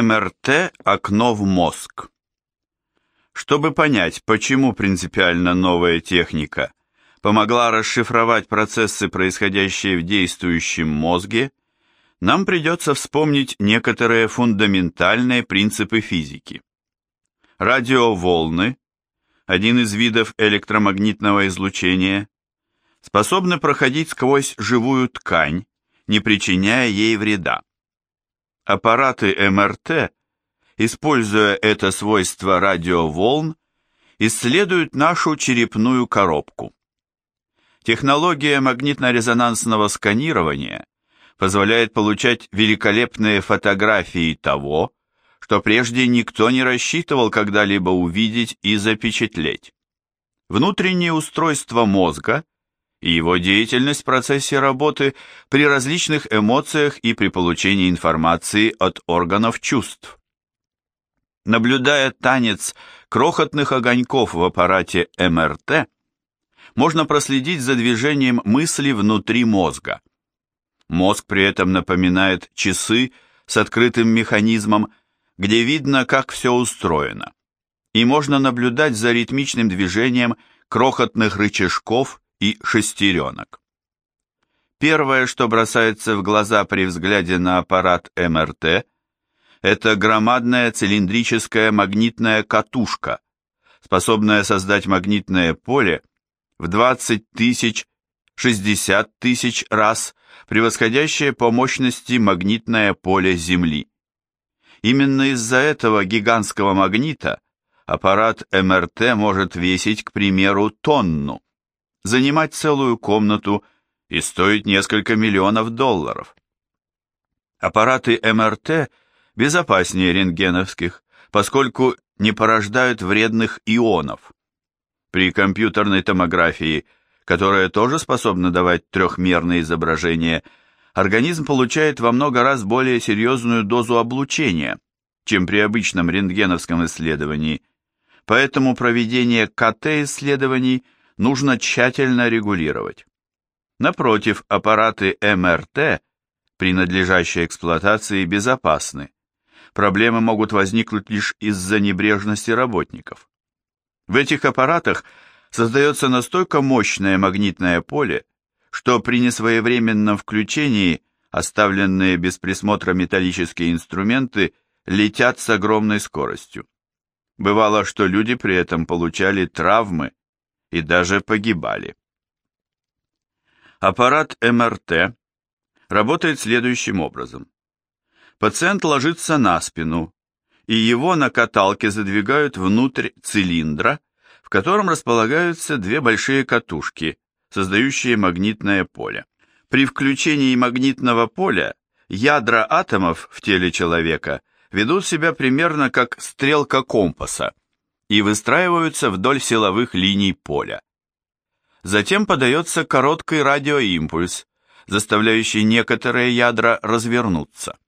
МРТ – окно в мозг. Чтобы понять, почему принципиально новая техника помогла расшифровать процессы, происходящие в действующем мозге, нам придется вспомнить некоторые фундаментальные принципы физики. Радиоволны, один из видов электромагнитного излучения, способны проходить сквозь живую ткань, не причиняя ей вреда. Аппараты МРТ, используя это свойство радиоволн, исследуют нашу черепную коробку. Технология магнитно-резонансного сканирования позволяет получать великолепные фотографии того, что прежде никто не рассчитывал когда-либо увидеть и запечатлеть. Внутреннее устройство мозга и его деятельность в процессе работы при различных эмоциях и при получении информации от органов чувств. Наблюдая танец крохотных огоньков в аппарате МРТ, можно проследить за движением мысли внутри мозга. Мозг при этом напоминает часы с открытым механизмом, где видно, как все устроено. И можно наблюдать за ритмичным движением крохотных рычажков и шестеренок. Первое, что бросается в глаза при взгляде на аппарат МРТ, это громадная цилиндрическая магнитная катушка, способная создать магнитное поле в 20 тысяч, 60 тысяч раз, превосходящее по мощности магнитное поле Земли. Именно из-за этого гигантского магнита аппарат МРТ может весить, к примеру, тонну занимать целую комнату и стоить несколько миллионов долларов. Аппараты МРТ безопаснее рентгеновских, поскольку не порождают вредных ионов. При компьютерной томографии, которая тоже способна давать трехмерные изображения, организм получает во много раз более серьезную дозу облучения, чем при обычном рентгеновском исследовании, поэтому проведение КТ-исследований – нужно тщательно регулировать. Напротив, аппараты МРТ при надлежащей эксплуатации безопасны. Проблемы могут возникнуть лишь из-за небрежности работников. В этих аппаратах создается настолько мощное магнитное поле, что при несвоевременном включении оставленные без присмотра металлические инструменты летят с огромной скоростью. Бывало, что люди при этом получали травмы и даже погибали. Аппарат МРТ работает следующим образом. Пациент ложится на спину, и его на каталке задвигают внутрь цилиндра, в котором располагаются две большие катушки, создающие магнитное поле. При включении магнитного поля ядра атомов в теле человека ведут себя примерно как стрелка компаса, и выстраиваются вдоль силовых линий поля. Затем подается короткий радиоимпульс, заставляющий некоторые ядра развернуться.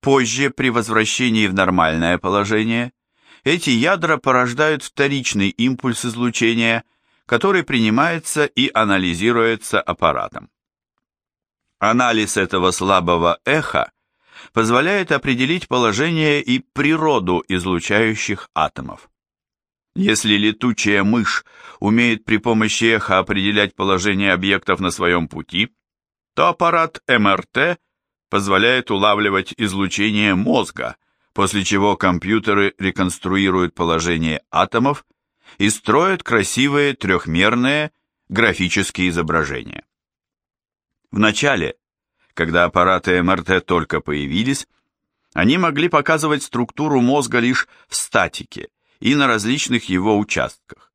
Позже, при возвращении в нормальное положение, эти ядра порождают вторичный импульс излучения, который принимается и анализируется аппаратом. Анализ этого слабого эха позволяет определить положение и природу излучающих атомов. Если летучая мышь умеет при помощи эха определять положение объектов на своем пути, то аппарат МРТ позволяет улавливать излучение мозга, после чего компьютеры реконструируют положение атомов и строят красивые трехмерные графические изображения. Вначале, когда аппараты МРТ только появились, они могли показывать структуру мозга лишь в статике – и на различных его участках.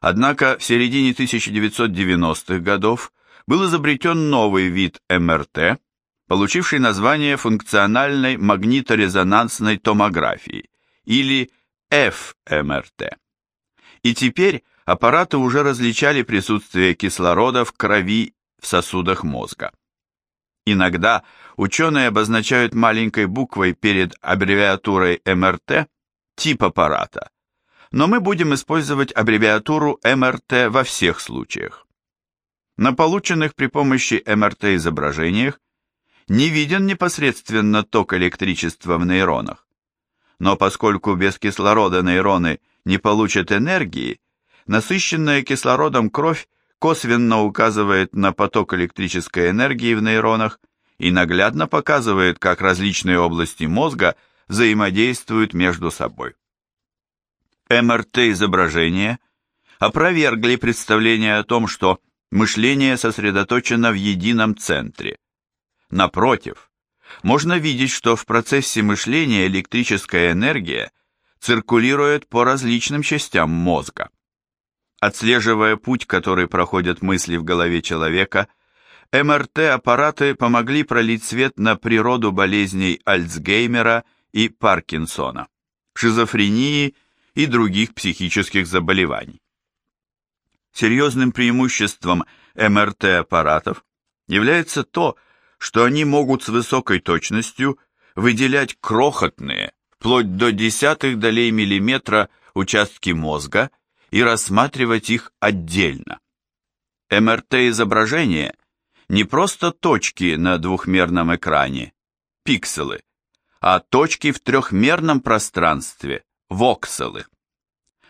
Однако в середине 1990-х годов был изобретен новый вид МРТ, получивший название функциональной магниторезонансной томографии или ФМРТ. И теперь аппараты уже различали присутствие кислорода в крови в сосудах мозга. Иногда ученые обозначают маленькой буквой перед аббревиатурой МРТ тип аппарата, но мы будем использовать аббревиатуру МРТ во всех случаях. На полученных при помощи МРТ изображениях не виден непосредственно ток электричества в нейронах. Но поскольку без кислорода нейроны не получат энергии, насыщенная кислородом кровь косвенно указывает на поток электрической энергии в нейронах и наглядно показывает, как различные области мозга взаимодействуют между собой. МРТ-изображения опровергли представление о том, что мышление сосредоточено в едином центре. Напротив, можно видеть, что в процессе мышления электрическая энергия циркулирует по различным частям мозга. Отслеживая путь, который проходят мысли в голове человека, МРТ-аппараты помогли пролить свет на природу болезней Альцгеймера и Паркинсона, шизофрении и других психических заболеваний. Серьезным преимуществом МРТ-аппаратов является то, что они могут с высокой точностью выделять крохотные, вплоть до десятых долей миллиметра участки мозга и рассматривать их отдельно. МРТ-изображение не просто точки на двухмерном экране, пикселы, а точки в трехмерном пространстве, вокселы.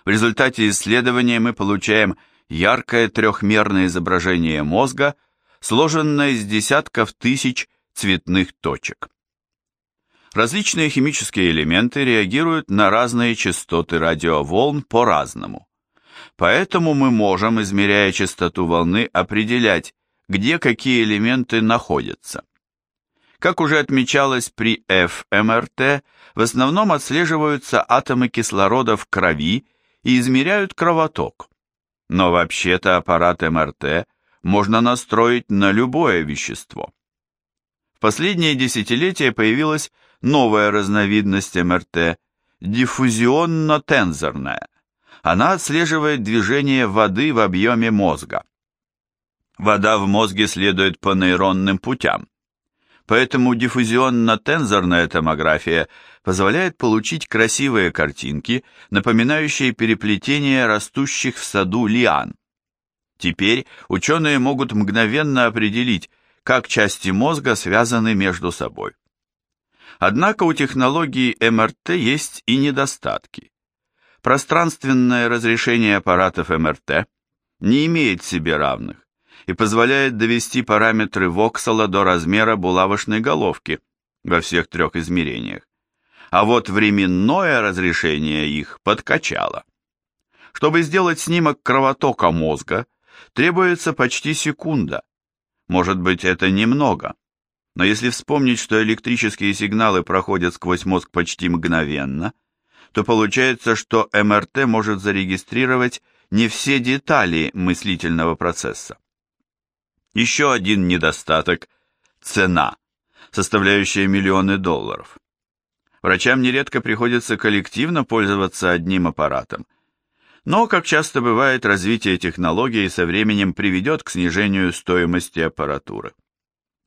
В результате исследования мы получаем яркое трехмерное изображение мозга, сложенное из десятков тысяч цветных точек. Различные химические элементы реагируют на разные частоты радиоволн по-разному. Поэтому мы можем, измеряя частоту волны, определять, где какие элементы находятся. Как уже отмечалось при ФМРТ, в основном отслеживаются атомы кислорода в крови и измеряют кровоток. Но вообще-то аппарат МРТ можно настроить на любое вещество. В последние десятилетия появилась новая разновидность МРТ – диффузионно-тензорная. Она отслеживает движение воды в объеме мозга. Вода в мозге следует по нейронным путям. Поэтому диффузионно-тензорная томография позволяет получить красивые картинки, напоминающие переплетение растущих в саду лиан. Теперь ученые могут мгновенно определить, как части мозга связаны между собой. Однако у технологии МРТ есть и недостатки. Пространственное разрешение аппаратов МРТ не имеет себе равных и позволяет довести параметры воксела до размера булавочной головки во всех трех измерениях. А вот временное разрешение их подкачало. Чтобы сделать снимок кровотока мозга, требуется почти секунда. Может быть, это немного. Но если вспомнить, что электрические сигналы проходят сквозь мозг почти мгновенно, то получается, что МРТ может зарегистрировать не все детали мыслительного процесса. Еще один недостаток – цена, составляющая миллионы долларов. Врачам нередко приходится коллективно пользоваться одним аппаратом. Но, как часто бывает, развитие технологий со временем приведет к снижению стоимости аппаратуры.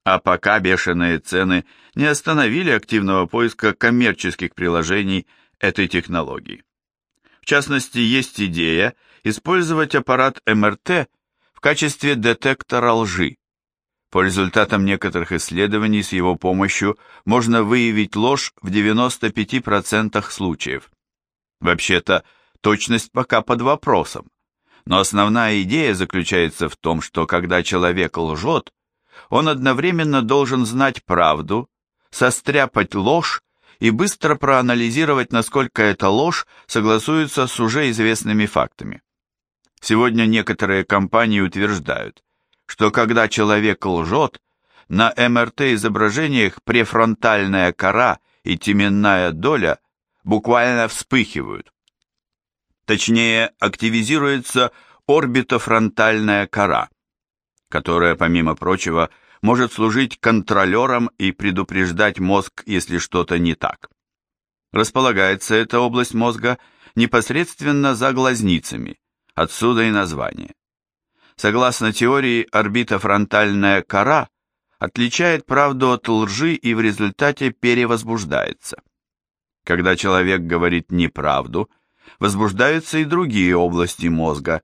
А пока бешеные цены не остановили активного поиска коммерческих приложений этой технологии. В частности, есть идея использовать аппарат МРТ в качестве детектора лжи. По результатам некоторых исследований с его помощью можно выявить ложь в 95% случаев. Вообще-то, точность пока под вопросом. Но основная идея заключается в том, что когда человек лжет, он одновременно должен знать правду, состряпать ложь и быстро проанализировать, насколько эта ложь согласуется с уже известными фактами. Сегодня некоторые компании утверждают, что когда человек лжет, на МРТ-изображениях префронтальная кора и теменная доля буквально вспыхивают. Точнее, активизируется орбитофронтальная кора, которая, помимо прочего, может служить контролером и предупреждать мозг, если что-то не так. Располагается эта область мозга непосредственно за глазницами, Отсюда и название. Согласно теории, орбитофронтальная кора отличает правду от лжи и в результате перевозбуждается. Когда человек говорит неправду, возбуждаются и другие области мозга,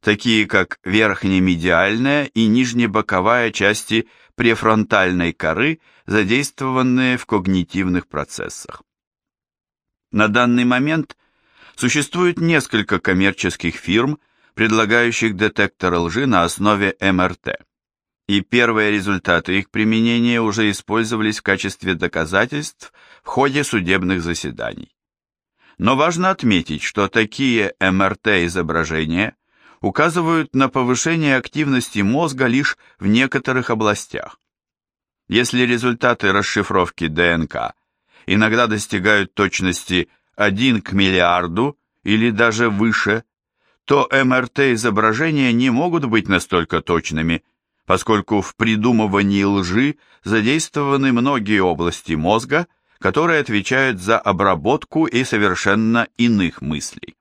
такие как верхнемедиальная и нижнебоковая части префронтальной коры, задействованные в когнитивных процессах. На данный момент существует несколько коммерческих фирм, предлагающих детекторы лжи на основе МРТ. И первые результаты их применения уже использовались в качестве доказательств в ходе судебных заседаний. Но важно отметить, что такие МРТ-изображения указывают на повышение активности мозга лишь в некоторых областях. Если результаты расшифровки ДНК иногда достигают точности 1 к миллиарду или даже выше, то МРТ-изображения не могут быть настолько точными, поскольку в придумывании лжи задействованы многие области мозга, которые отвечают за обработку и совершенно иных мыслей.